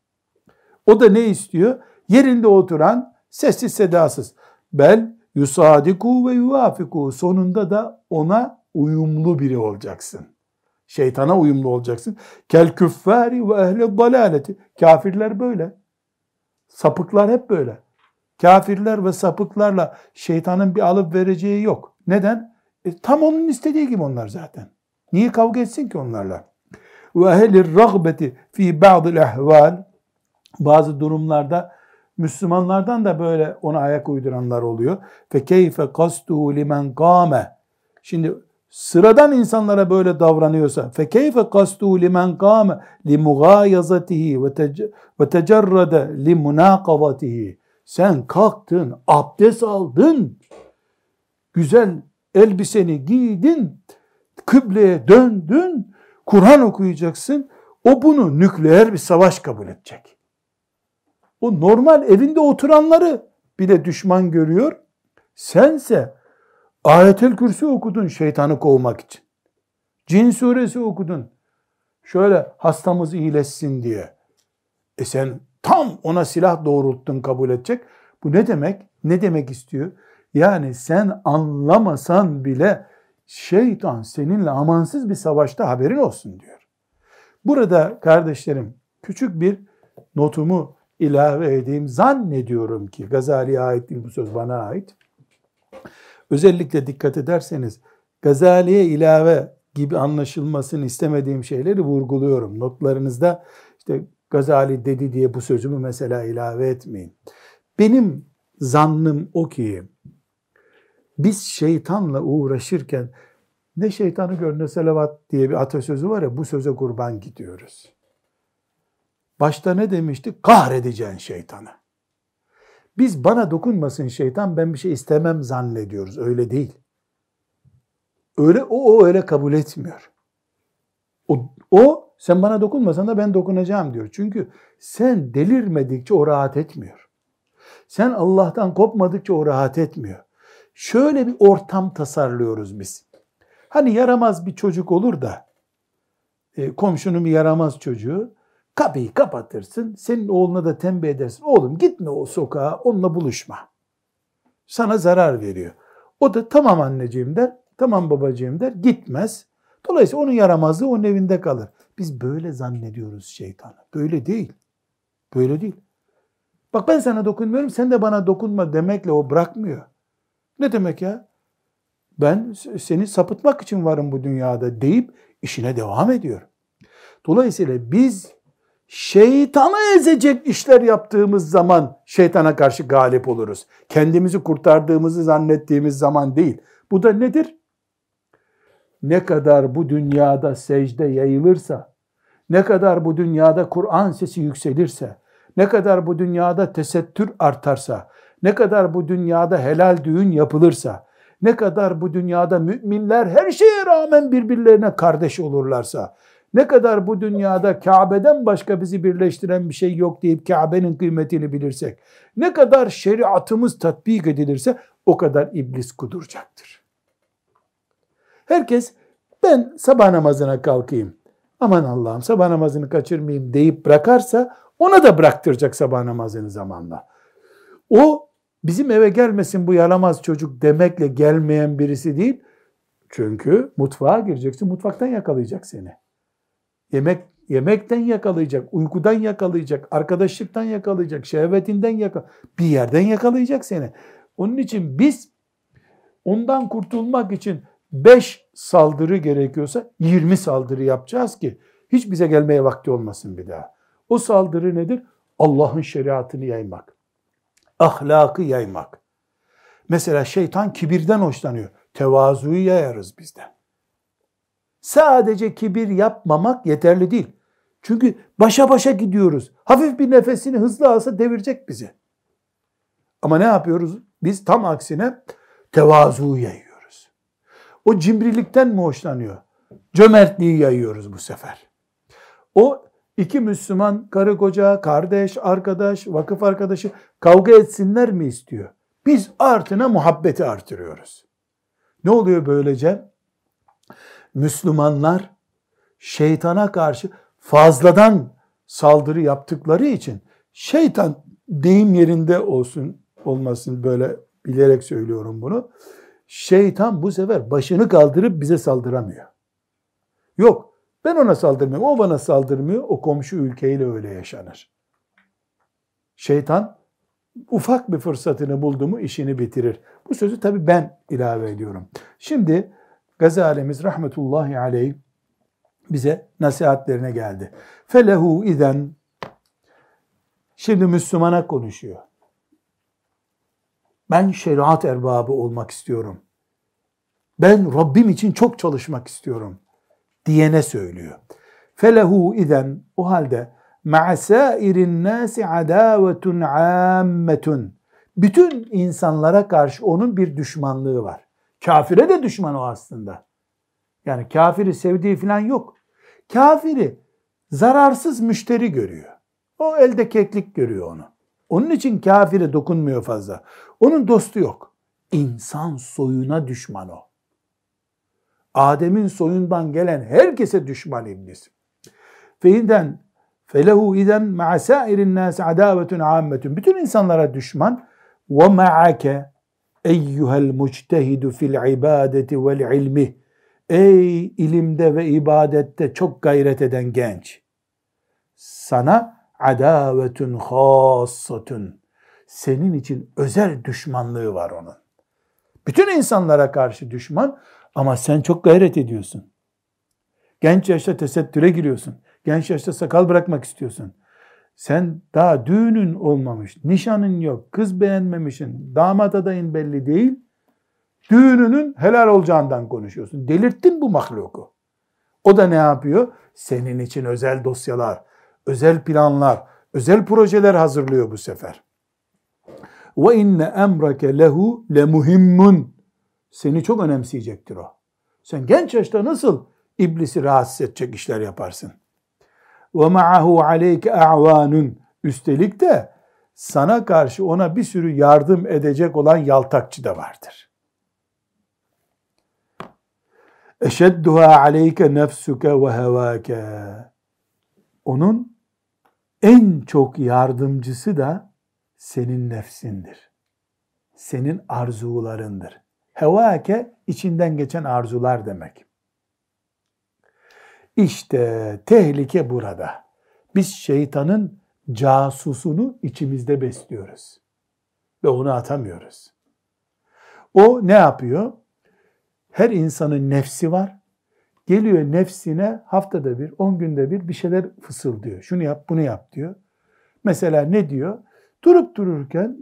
O da ne istiyor? Yerinde oturan sessiz sedasız. Bel yusadiku ve yuvafiku. Sonunda da ona uyumlu biri olacaksın. Şeytana uyumlu olacaksın. Kel küffari ve ehli dalaleti. Kafirler böyle. Sapıklar hep böyle. Kafirler ve sapıklarla şeytanın bir alıp vereceği yok. Neden? E, tam onun istediği gibi onlar zaten. Niye kavga etsin ki onlarla? Ve ehlir ragbeti fi ba'dil ehval bazı durumlarda Müslümanlardan da böyle ona ayak uyduranlar oluyor. Fe keyfe kastuhu limen kâme. Şimdi sıradan insanlara böyle davranıyorsa fe keyfe kastuhu limen kâme li mugâyazatihi ve tecerrede li munâkavatihi. Sen kalktın, abdest aldın, güzel elbiseni giydin, kıbleye döndün, Kur'an okuyacaksın. O bunu nükleer bir savaş kabul edecek. O normal evinde oturanları bile düşman görüyor. Sense ayetel kürsü okudun şeytanı kovmak için. Cin suresi okudun. Şöyle hastamız iyileşsin diye. E sen tam ona silah doğrulttun kabul edecek. Bu ne demek? Ne demek istiyor? Yani sen anlamasan bile şeytan seninle amansız bir savaşta haberin olsun diyor. Burada kardeşlerim küçük bir notumu ilave edeyim. Zannediyorum ki Gazali'ye ait değil bu söz bana ait. Özellikle dikkat ederseniz Gazali'ye ilave gibi anlaşılmasını istemediğim şeyleri vurguluyorum. Notlarınızda işte Gazali dedi diye bu sözümü mesela ilave etmeyin. Benim zannım o ki biz şeytanla uğraşırken ne şeytanı gör ne selavat diye bir atasözü var ya bu söze kurban gidiyoruz. Başta ne demişti? Kahredeceksin şeytanı. Biz bana dokunmasın şeytan ben bir şey istemem zannediyoruz. Öyle değil. Öyle o, o öyle kabul etmiyor. O, o sen bana dokunmasan da ben dokunacağım diyor. Çünkü sen delirmedikçe o rahat etmiyor. Sen Allah'tan kopmadıkça o rahat etmiyor. Şöyle bir ortam tasarlıyoruz biz. Hani yaramaz bir çocuk olur da e, komşunun bir yaramaz çocuğu kapıyı kapatırsın. Senin oğluna da tembih edersin. Oğlum gitme o sokağa onunla buluşma. Sana zarar veriyor. O da tamam anneciğim der. Tamam babacığım der. Gitmez. Dolayısıyla onun yaramazlığı onun evinde kalır. Biz böyle zannediyoruz şeytanı. Böyle değil. Böyle değil. Bak ben sana dokunmuyorum, sen de bana dokunma demekle o bırakmıyor. Ne demek ya? Ben seni sapıtmak için varım bu dünyada deyip işine devam ediyor. Dolayısıyla biz şeytanı ezecek işler yaptığımız zaman şeytana karşı galip oluruz. Kendimizi kurtardığımızı zannettiğimiz zaman değil. Bu da nedir? ne kadar bu dünyada secde yayılırsa, ne kadar bu dünyada Kur'an sesi yükselirse, ne kadar bu dünyada tesettür artarsa, ne kadar bu dünyada helal düğün yapılırsa, ne kadar bu dünyada müminler her şeye rağmen birbirlerine kardeş olurlarsa, ne kadar bu dünyada Kabe'den başka bizi birleştiren bir şey yok deyip Kabe'nin kıymetini bilirsek, ne kadar şeriatımız tatbik edilirse o kadar iblis kuduracaktır. Herkes ben sabah namazına kalkayım. Aman Allah'ım sabah namazını kaçırmayayım deyip bırakarsa ona da bıraktıracak sabah namazını zamanla. O bizim eve gelmesin bu yaramaz çocuk demekle gelmeyen birisi değil. Çünkü mutfağa gireceksin, mutfaktan yakalayacak seni. Yemek yemekten yakalayacak, uykudan yakalayacak, arkadaşlıktan yakalayacak, şehvetinden yakalayacak, bir yerden yakalayacak seni. Onun için biz ondan kurtulmak için 5 saldırı gerekiyorsa 20 saldırı yapacağız ki hiç bize gelmeye vakti olmasın bir daha. O saldırı nedir? Allah'ın şeriatını yaymak. Ahlakı yaymak. Mesela şeytan kibirden hoşlanıyor. Tevazuyu yayarız bizden. Sadece kibir yapmamak yeterli değil. Çünkü başa başa gidiyoruz. Hafif bir nefesini hızlı alsa devirecek bizi. Ama ne yapıyoruz? Biz tam aksine tevazu yayıyoruz. O cimrilikten mi hoşlanıyor? Cömertliği yayıyoruz bu sefer. O iki Müslüman karı koca, kardeş, arkadaş, vakıf arkadaşı kavga etsinler mi istiyor? Biz artına muhabbeti artırıyoruz. Ne oluyor böylece? Müslümanlar şeytana karşı fazladan saldırı yaptıkları için şeytan deyim yerinde olsun olmasın böyle bilerek söylüyorum bunu. Şeytan bu sefer başını kaldırıp bize saldıramıyor. Yok ben ona saldırmıyorum o bana saldırmıyor o komşu ülkeyle öyle yaşanır. Şeytan ufak bir fırsatını buldu mu işini bitirir. Bu sözü tabi ben ilave ediyorum. Şimdi Gazalemiz rahmetullahi aleyh bize nasihatlerine geldi. Felehu iden şimdi Müslümana konuşuyor. Ben şeriat erbabı olmak istiyorum. Ben Rabbim için çok çalışmak istiyorum diyene söylüyor. Felehu iden o halde ma'sairin nasi adavetun ammetun. Bütün insanlara karşı onun bir düşmanlığı var. Kafire de düşman o aslında. Yani kafiri sevdiği falan yok. Kafiri zararsız müşteri görüyor. O elde keklik görüyor onu. Onun için kafire dokunmuyor fazla. Onun dostu yok. İnsan soyuna düşman o. Adem'in soyundan gelen herkese düşman iblis. Feyinden felehu iden ma'a nas adavetun ammetun. Bütün insanlara düşman ve ma'ake eyyuhel muctehidu fil ibadeti vel ilmi. Ey ilimde ve ibadette çok gayret eden genç. Sana adavetun hassatun. Senin için özel düşmanlığı var onun. Bütün insanlara karşı düşman ama sen çok gayret ediyorsun. Genç yaşta tesettüre giriyorsun. Genç yaşta sakal bırakmak istiyorsun. Sen daha düğünün olmamış, nişanın yok, kız beğenmemişsin, damat adayın belli değil. Düğününün helal olacağından konuşuyorsun. Delirttin bu mahluku. O da ne yapıyor? Senin için özel dosyalar, özel planlar, özel projeler hazırlıyor bu sefer. Ve inne emrake lehu. Seni çok önemseyecektir o. Sen genç yaşta nasıl iblisi rahatsız edecek işler yaparsın? Ma'ahu aleyke a'vanun. Üstelik de sana karşı ona bir sürü yardım edecek olan yaltakçı da vardır. Eşedduha aleyke nefsuke ve. Onun en çok yardımcısı da senin nefsindir. Senin arzularındır. Hevâke içinden geçen arzular demek. İşte tehlike burada. Biz şeytanın casusunu içimizde besliyoruz. Ve onu atamıyoruz. O ne yapıyor? Her insanın nefsi var. Geliyor nefsine haftada bir, on günde bir bir şeyler fısıldıyor. Şunu yap, bunu yap diyor. Mesela ne diyor? Durup dururken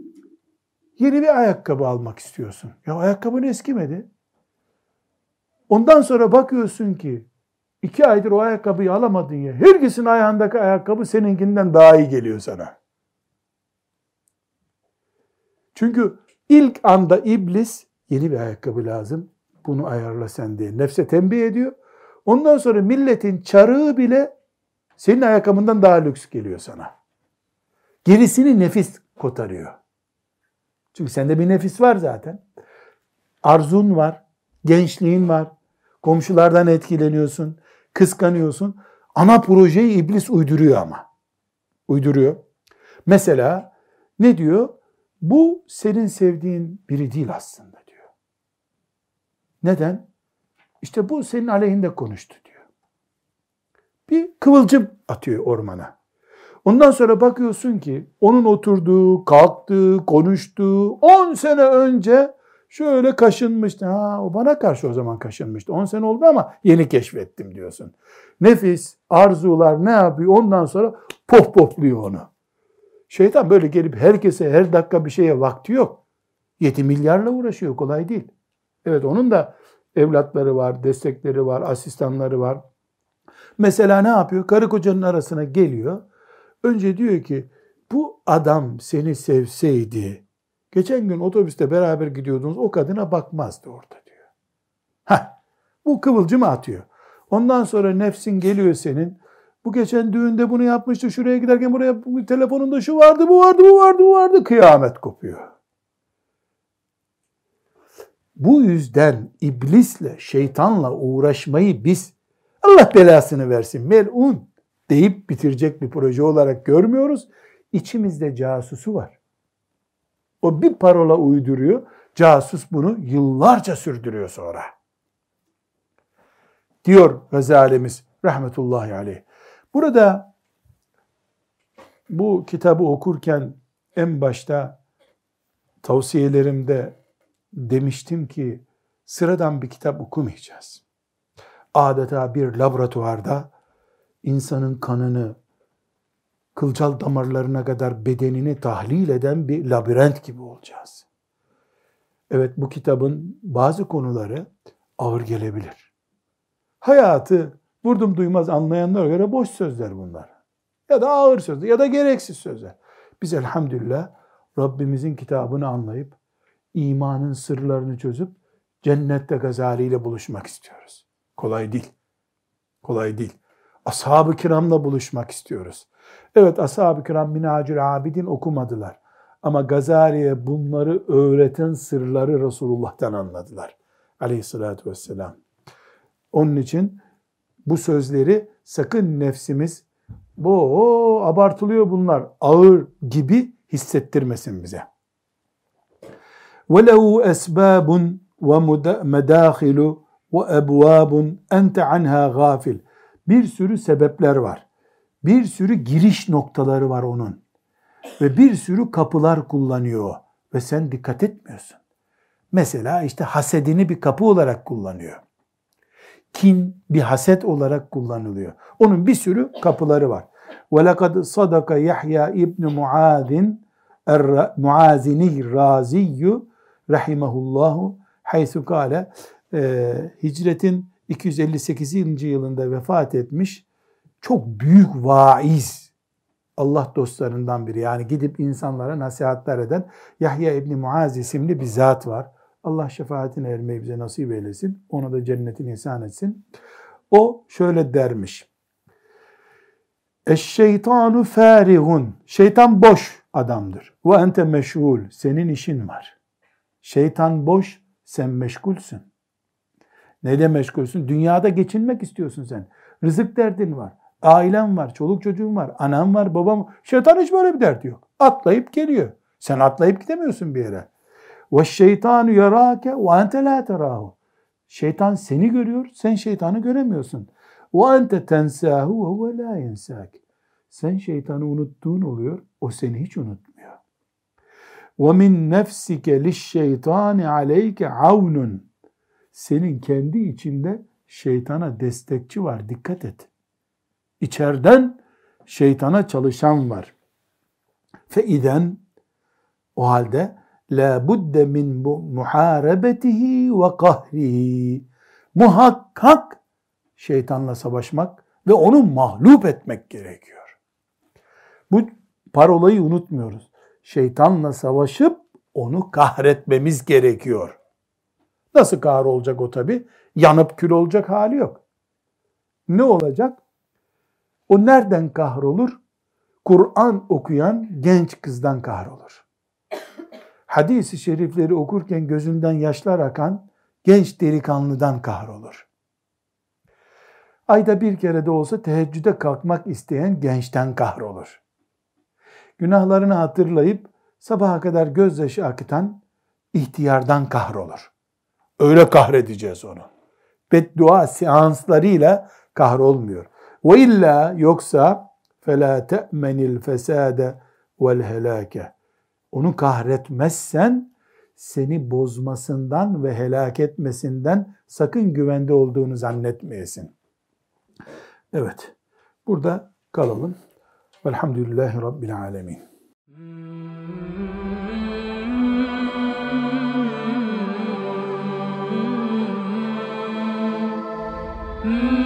yeni bir ayakkabı almak istiyorsun. Ya ayakkabın eskimedi. Ondan sonra bakıyorsun ki iki aydır o ayakkabıyı alamadın ya. Herkesin ayağındaki ayakkabı seninkinden daha iyi geliyor sana. Çünkü ilk anda iblis yeni bir ayakkabı lazım. Bunu ayarla sen diye nefse tembih ediyor. Ondan sonra milletin çarığı bile senin ayakkabından daha lüks geliyor sana. Gerisini nefis kotarıyor. Çünkü sende bir nefis var zaten. Arzun var, gençliğin var, komşulardan etkileniyorsun, kıskanıyorsun. Ana projeyi iblis uyduruyor ama. Uyduruyor. Mesela ne diyor? Bu senin sevdiğin biri değil aslında diyor. Neden? İşte bu senin aleyhinde konuştu diyor. Bir kıvılcım atıyor ormana. Ondan sonra bakıyorsun ki onun oturduğu, kalktığı, konuştuğu 10 sene önce şöyle kaşınmıştı. Ha o bana karşı o zaman kaşınmıştı. 10 sene oldu ama yeni keşfettim diyorsun. Nefis, arzular ne yapıyor? Ondan sonra pof pofluyor onu. Şeytan böyle gelip herkese her dakika bir şeye vakti yok. 7 milyarla uğraşıyor kolay değil. Evet onun da evlatları var, destekleri var, asistanları var. Mesela ne yapıyor? Karı kocanın arasına geliyor. Önce diyor ki bu adam seni sevseydi geçen gün otobüste beraber gidiyordunuz o kadına bakmazdı orada diyor. Heh, bu kıvılcımı atıyor. Ondan sonra nefsin geliyor senin. Bu geçen düğünde bunu yapmıştı. Şuraya giderken buraya telefonunda şu vardı, bu vardı, bu vardı, bu vardı. Kıyamet kopuyor. Bu yüzden iblisle, şeytanla uğraşmayı biz Allah belasını versin melun deyip bitirecek bir proje olarak görmüyoruz. İçimizde casusu var. O bir parola uyduruyor. Casus bunu yıllarca sürdürüyor sonra. Diyor Gazalimiz rahmetullahi aleyh. Burada bu kitabı okurken en başta tavsiyelerimde demiştim ki sıradan bir kitap okumayacağız. Adeta bir laboratuvarda insanın kanını, kılcal damarlarına kadar bedenini tahlil eden bir labirent gibi olacağız. Evet bu kitabın bazı konuları ağır gelebilir. Hayatı vurdum duymaz anlayanlara göre boş sözler bunlar. Ya da ağır sözler ya da gereksiz sözler. Biz elhamdülillah Rabbimizin kitabını anlayıp imanın sırlarını çözüp cennette Gazali ile buluşmak istiyoruz. Kolay değil. Kolay değil. Ashab-ı kiramla buluşmak istiyoruz. Evet ashab-ı kiram Minacül Abidin okumadılar. Ama Gazali'ye bunları öğreten sırları Resulullah'tan anladılar. Aleyhissalatü vesselam. Onun için bu sözleri sakın nefsimiz bu abartılıyor bunlar ağır gibi hissettirmesin bize. وَلَهُ أَسْبَابٌ وَمَدَاخِلُ وَأَبْوَابٌ اَنْتَ عَنْهَا غَافِلٌ Bir sürü sebepler var. Bir sürü giriş noktaları var onun. Ve bir sürü kapılar kullanıyor. Ve sen dikkat etmiyorsun. Mesela işte hasedini bir kapı olarak kullanıyor. Kin bir haset olarak kullanılıyor. Onun bir sürü kapıları var. وَلَقَدْ صَدَقَ Yahya İbni Muazin Muazini Raziyyu rahimahullahu haysu kale e, hicretin 258. yılında vefat etmiş çok büyük vaiz Allah dostlarından biri. Yani gidip insanlara nasihatler eden Yahya İbni Muaz isimli bir zat var. Allah şefaatine ermeyi bize nasip eylesin. Ona da cennetin ihsan etsin. O şöyle dermiş. Eşşeytanu farihun. Şeytan boş adamdır. Ve ente meşgul. Senin işin var. Şeytan boş, sen meşgulsün. Neyle meşgulsün? Dünyada geçinmek istiyorsun sen. Rızık derdin var. Ailem var, çoluk çocuğum var, anam var, babam var. Şeytan hiç böyle bir derdi yok. Atlayıp geliyor. Sen atlayıp gidemiyorsun bir yere. Ve şeytanu yarake ve ente la terahu. Şeytan seni görüyor, sen şeytanı göremiyorsun. Ve ente tensahu ve huve. Sen şeytanı unuttuğun oluyor, o seni hiç unutmuyor. Ve min nefsike liş şeytani aleyke avnun. Senin kendi içinde şeytana destekçi var. Dikkat et. İçeriden şeytana çalışan var. Feiden o halde la budde min muharebetihi ve kahrihi. Muhakkak şeytanla savaşmak ve onu mahlup etmek gerekiyor. Bu parolayı unutmuyoruz şeytanla savaşıp onu kahretmemiz gerekiyor. Nasıl kahr olacak o tabi? Yanıp kül olacak hali yok. Ne olacak? O nereden kahrolur? Kur'an okuyan genç kızdan kahrolur. Hadis-i şerifleri okurken gözünden yaşlar akan genç delikanlıdan kahrolur. Ayda bir kere de olsa teheccüde kalkmak isteyen gençten kahrolur günahlarını hatırlayıp sabaha kadar gözyaşı akıtan ihtiyardan kahrolur. Öyle kahredeceğiz onu. Beddua seanslarıyla kahrolmuyor. Ve illa yoksa fela te'menil fesade vel. Onu kahretmezsen seni bozmasından ve helak etmesinden sakın güvende olduğunu zannetmeyesin. Evet. Burada kalalım. Velhamdülillahi Rabbil Alemin. Mm.